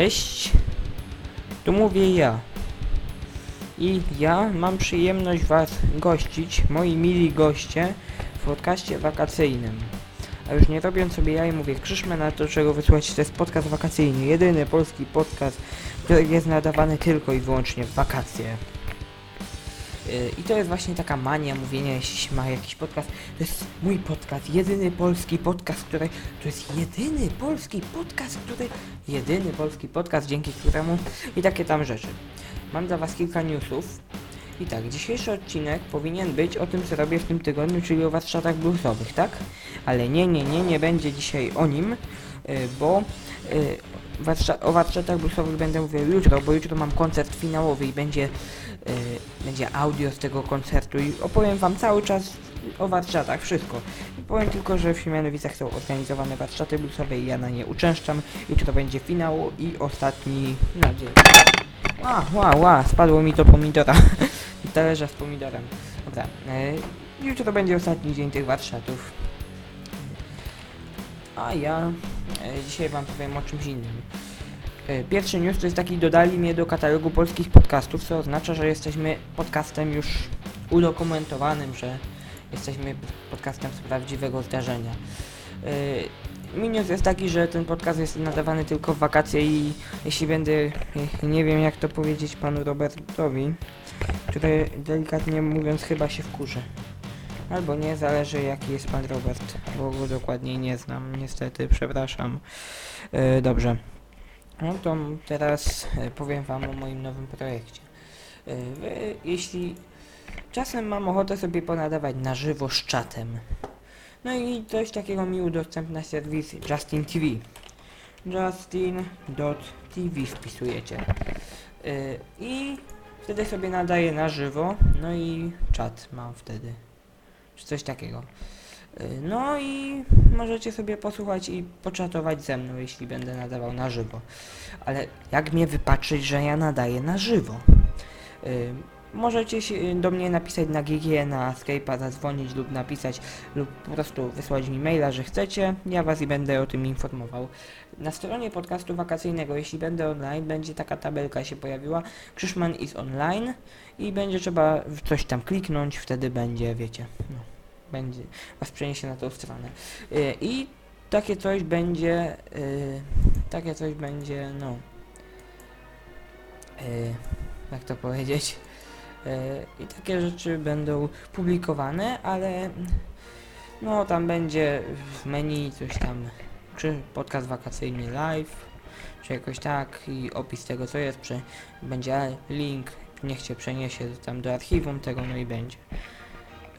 Cześć, tu mówię ja. I ja mam przyjemność Was gościć, moi mili goście, w podcaście wakacyjnym. A już nie robiąc sobie ja i mówię Krzyszme na to, czego wysłuchać, to jest podcast wakacyjny. Jedyny polski podcast, który jest nadawany tylko i wyłącznie w wakacje. Yy, I to jest właśnie taka mania mówienia, jeśli ma jakiś podcast. To jest mój podcast, jedyny polski podcast, który... To jest jedyny polski podcast, który... Jedyny polski podcast, dzięki któremu... I takie tam rzeczy. Mam dla Was kilka newsów. I tak, dzisiejszy odcinek powinien być o tym, co robię w tym tygodniu, czyli o warsztatach bluesowych, tak? Ale nie, nie, nie, nie będzie dzisiaj o nim, yy, bo... Warsza o warsztatach bluesowych będę mówił jutro, bo jutro mam koncert finałowy i będzie, będzie audio z tego koncertu i opowiem wam cały czas o warsztatach, wszystko. Powiem tylko, że w Siemianowicach są organizowane warsztaty bluesowe i ja na nie uczęszczam. Jutro będzie finał i ostatni na dzień. A, ła, ła, spadło mi to pomidora. Talerza z pomidorem. Dobra, yy, jutro będzie ostatni dzień tych warsztatów. A ja e, dzisiaj wam powiem o czymś innym. E, Pierwszy news to jest taki, dodali mnie do katalogu polskich podcastów, co oznacza, że jesteśmy podcastem już udokumentowanym, że jesteśmy podcastem z prawdziwego zdarzenia. E, Minus jest taki, że ten podcast jest nadawany tylko w wakacje i jeśli będę, e, nie wiem jak to powiedzieć panu Robertowi, który delikatnie mówiąc chyba się wkurzy. Albo nie, zależy jaki jest pan Robert, bo go dokładniej nie znam, niestety, przepraszam. Dobrze. No to teraz e, powiem wam o moim nowym projekcie. E, wy, jeśli czasem mam ochotę sobie ponadawać na żywo z czatem, no i coś takiego mi udostępnia serwis Justin TV. Justin.tv wpisujecie. E, I wtedy sobie nadaję na żywo, no i czat mam wtedy czy coś takiego. Y, No i możecie sobie posłuchać i poczatować ze mną, jeśli będę nadawał na żywo. Ale jak mnie wypatrzyć, że ja nadaję na żywo? Y, Możecie się do mnie napisać na GG, na Skype'a, zadzwonić lub napisać lub po prostu wysłać mi maila, że chcecie. Ja was i będę o tym informował. Na stronie podcastu wakacyjnego, jeśli będę online, będzie taka tabelka się pojawiła. Krzyszman is online i będzie trzeba coś tam kliknąć, wtedy będzie, wiecie, no, będzie, was przeniesie na tą stronę. Y, I takie coś będzie, y, takie coś będzie, no, y, jak to powiedzieć, i takie rzeczy będą publikowane, ale no tam będzie w menu coś tam, czy podcast wakacyjny live, czy jakoś tak i opis tego co jest, czy będzie link niech cię przeniesie tam do archiwum tego, no i będzie.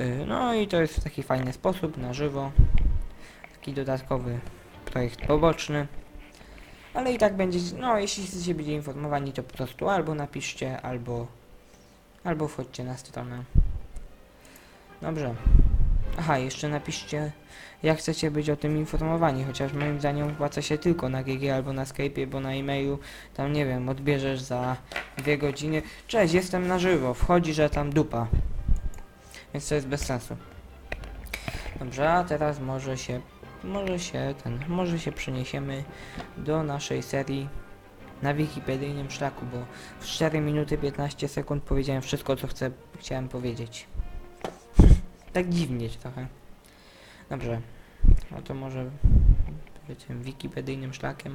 Y, No i to jest taki fajny sposób, na żywo. Taki dodatkowy projekt poboczny. Ale i tak będzie, no jeśli chcecie być informowani, to po prostu albo napiszcie, albo, albo wchodźcie na stronę. Dobrze. Aha, jeszcze napiszcie, jak chcecie być o tym informowani, chociaż moim zdaniem płaca się tylko na GG albo na Skype'ie, bo na e-mailu tam nie wiem, odbierzesz za dwie godziny. Cześć, jestem na żywo. Wchodzi, że tam dupa. Więc to jest bez sensu. Dobrze, a teraz może się, może się ten, może się przeniesiemy do naszej serii na wikipedyjnym szlaku, bo w 4 minuty 15 sekund powiedziałem wszystko, co chcę, chciałem powiedzieć. tak dziwnie trochę. Dobrze, no to może powiedzmy wikipedyjnym szlakiem.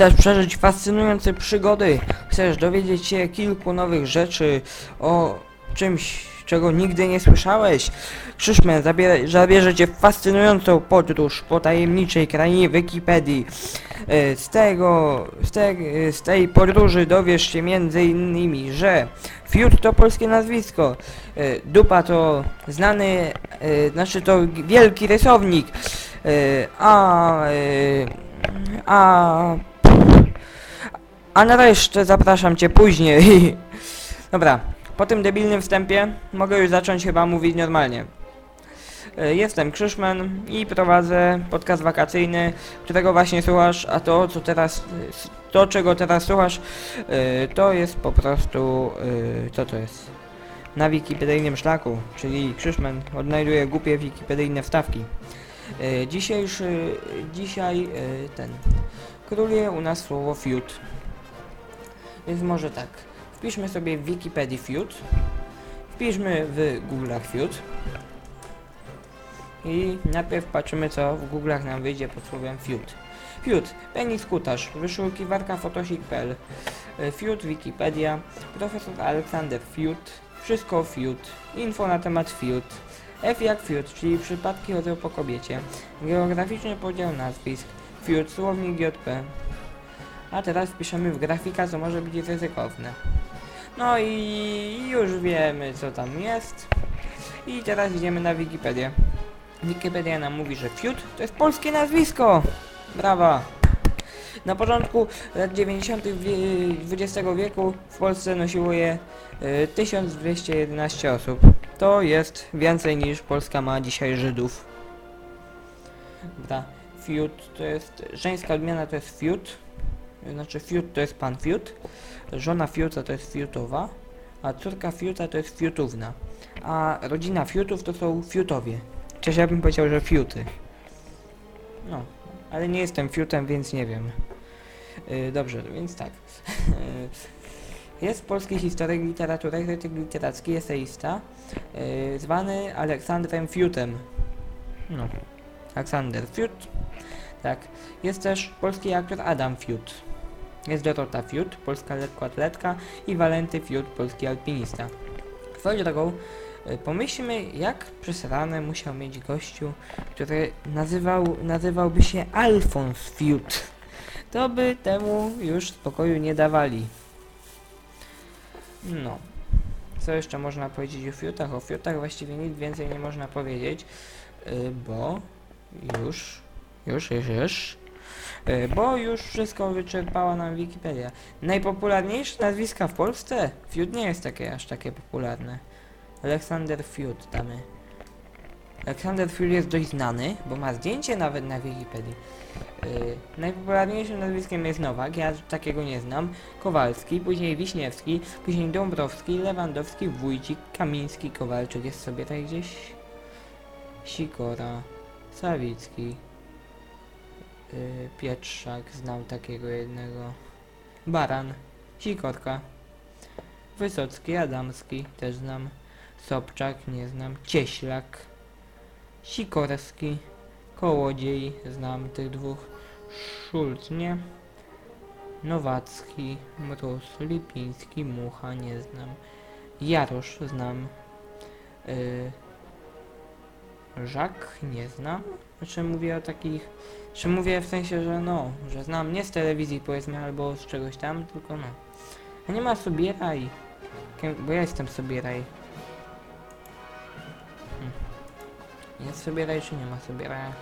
Chcesz przeżyć fascynujące przygody? Chcesz dowiedzieć się kilku nowych rzeczy o czymś, czego nigdy nie słyszałeś? Krzyszman zabierze, zabierze cię w fascynującą podróż po tajemniczej krainie Wikipedii. E, Z tego, z, te, z tej podróży dowiesz się między innymi, że Fiut to polskie nazwisko, e, Dupa to znany, e, znaczy to wielki rysownik, a, a a na resztę zapraszam cię później. Dobra, po tym debilnym wstępie mogę już zacząć chyba mówić normalnie. E, Jestem Krzyszman i prowadzę podcast wakacyjny, którego właśnie słuchasz, a to co teraz, to czego teraz słuchasz, e, to jest po prostu, e, co to jest? na wikipedyjnym szlaku, czyli Krzyszman odnajduje głupie wikipedyjne wstawki. Dzisiejszy, dzisiaj ten, króluje u nas słowo feud. Więc może tak, wpiszmy sobie w Wikipedii feud, wpiszmy w Google'ach feud i najpierw patrzymy co w Google'ach nam wyjdzie pod słowem feud. Feud, Penis Kutarz, wyszukiwarka fotosik.pl, e, Feud, Wikipedia, profesor Aleksander Feud, wszystko Feud, info na temat Feud, F jak Feud, czyli przypadki chodzą po kobiecie, geograficzny podział nazwisk, Feud, słownik JP. A teraz wpiszemy w grafika, co może być ryzykowne. No i już wiemy co tam jest. I teraz idziemy na Wikipedię. Wikipedia nam mówi, że Feud to jest polskie nazwisko. Brawa! Na początku lat 90. wie- XX wieku w Polsce nosiło je y, 1211 osób. To jest więcej niż Polska ma dzisiaj Żydów. Dobra, Fiut to jest, żeńska odmiana to jest Fiut, znaczy Fiut to jest pan Fiut, żona Fiuta to jest Fiutowa, a córka Fiuta to jest Fiutówna, a rodzina Fiutów to są Fiutowie. Chociaż ja bym powiedział, że Fiuty. No, ale nie jestem Fiutem, więc nie wiem. Yy, dobrze, więc tak. Jest polski historyk literatury, krytyk literacki, eseista, yy, zwany Aleksandrem Fiutem. No, Aleksander Fiut. Tak. Jest też polski aktor Adam Fiut. Jest Dorota Fiut, polska lekkoatletka i Walenty Fiut, polski alpinista. Swoją drogą, y, pomyślmy, jak przesrane musiał mieć gościu, który nazywał, nazywałby się Alfons Fiut. To by temu już spokoju nie dawali. No. Co jeszcze można powiedzieć o fiutach? O fiutach właściwie nic więcej nie można powiedzieć, y, bo już, już, już, już, bo już wszystko wyczerpała nam Wikipedia. Najpopularniejsze nazwiska w Polsce? Fiut nie jest takie aż takie popularne. Aleksander Fiut damy. Aleksander Fiut jest dość znany, bo ma zdjęcie nawet na Wikipedii. Yy, najpopularniejszym nazwiskiem jest Nowak, ja takiego nie znam. Kowalski, później Wiśniewski, później Dąbrowski, Lewandowski, Wójcik, Kamiński, Kowalczyk jest sobie tutaj gdzieś. Sikora, Sawicki, yy, Pietrzak, znam takiego jednego. Baran, Sikorka, Wysocki, Adamski, też znam. Sobczak, nie znam. Cieślak, Sikorski, Kołodziej, znam tych dwóch. Szulc, nie. Nowacki, Mróz, Lipiński, Mucha, nie znam. Jarosz, znam. Yy, Żak, nie znam. Znaczy mówię o takich... Czy mówię w sensie, że no, że znam nie z telewizji powiedzmy, albo z czegoś tam, tylko no. A nie ma Sobieraj. Bo ja jestem Sobieraj. Hmm. Jest Sobieraj, czy nie ma Sobieraja?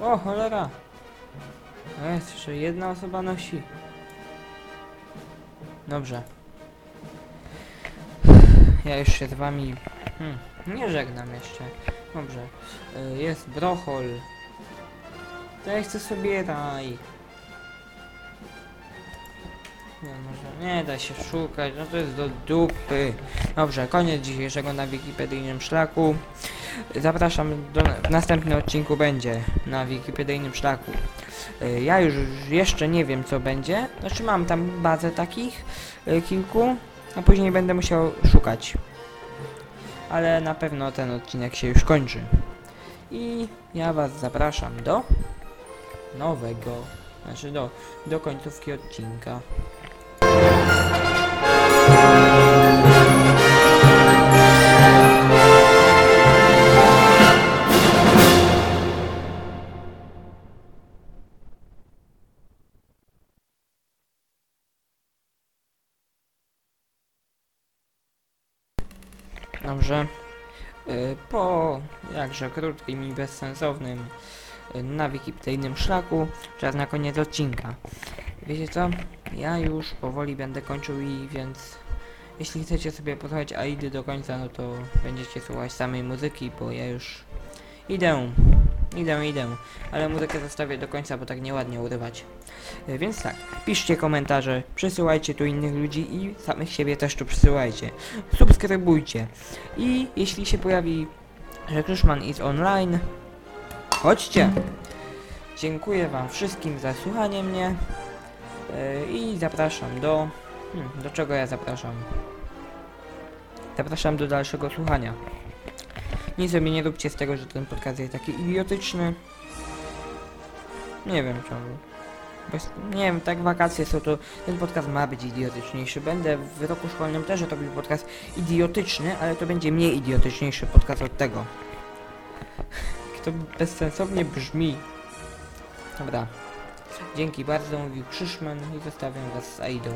O, cholera! A jest jeszcze jedna osoba nosi. Dobrze. Ja już się z wami... Hmm, nie żegnam jeszcze. Dobrze. Y, Jest Brochol. Ja chcę sobie raj. Nie, może nie da się szukać, no to jest do dupy. Dobrze, koniec dzisiejszego na wikipedyjnym szlaku. Zapraszam, do, w następnym odcinku będzie na wikipedyjnym szlaku. Y, Ja już jeszcze nie wiem co będzie, znaczy mam tam bazę takich y, kilku, a później będę musiał szukać. Ale na pewno ten odcinek się już kończy. I ja was zapraszam do nowego, znaczy do, do końcówki odcinka. Dobrze. Y, Po jakże krótkim i bezsensownym y, na wikipedyjnym szlaku, czas na koniec odcinka. Wiecie co? Ja już powoli będę kończył i więc jeśli chcecie sobie posłuchać Aidy do końca, no to będziecie słuchać samej muzyki, bo ja już idę. Idę, idę. Ale muzykę zostawię do końca, bo tak nieładnie urywać. E, Więc tak, piszcie komentarze, przesyłajcie tu innych ludzi i samych siebie też tu przesyłajcie. Subskrybujcie. I jeśli się pojawi, że Krzyszman is online, chodźcie. Dziękuję wam wszystkim za słuchanie mnie. E, I zapraszam do... Hmm, do czego ja zapraszam? Zapraszam do dalszego słuchania. Nic sobie nie róbcie z tego, że ten podcast jest taki idiotyczny. Nie wiem czemu. Jest, nie wiem, tak wakacje są to ten podcast ma być idiotyczniejszy. Będę w roku szkolnym też robił podcast idiotyczny, ale to będzie mniej idiotyczniejszy podcast od tego. To bezsensownie brzmi. Dobra. Dzięki bardzo, mówił Krzyszman i zostawiam was z Aidą.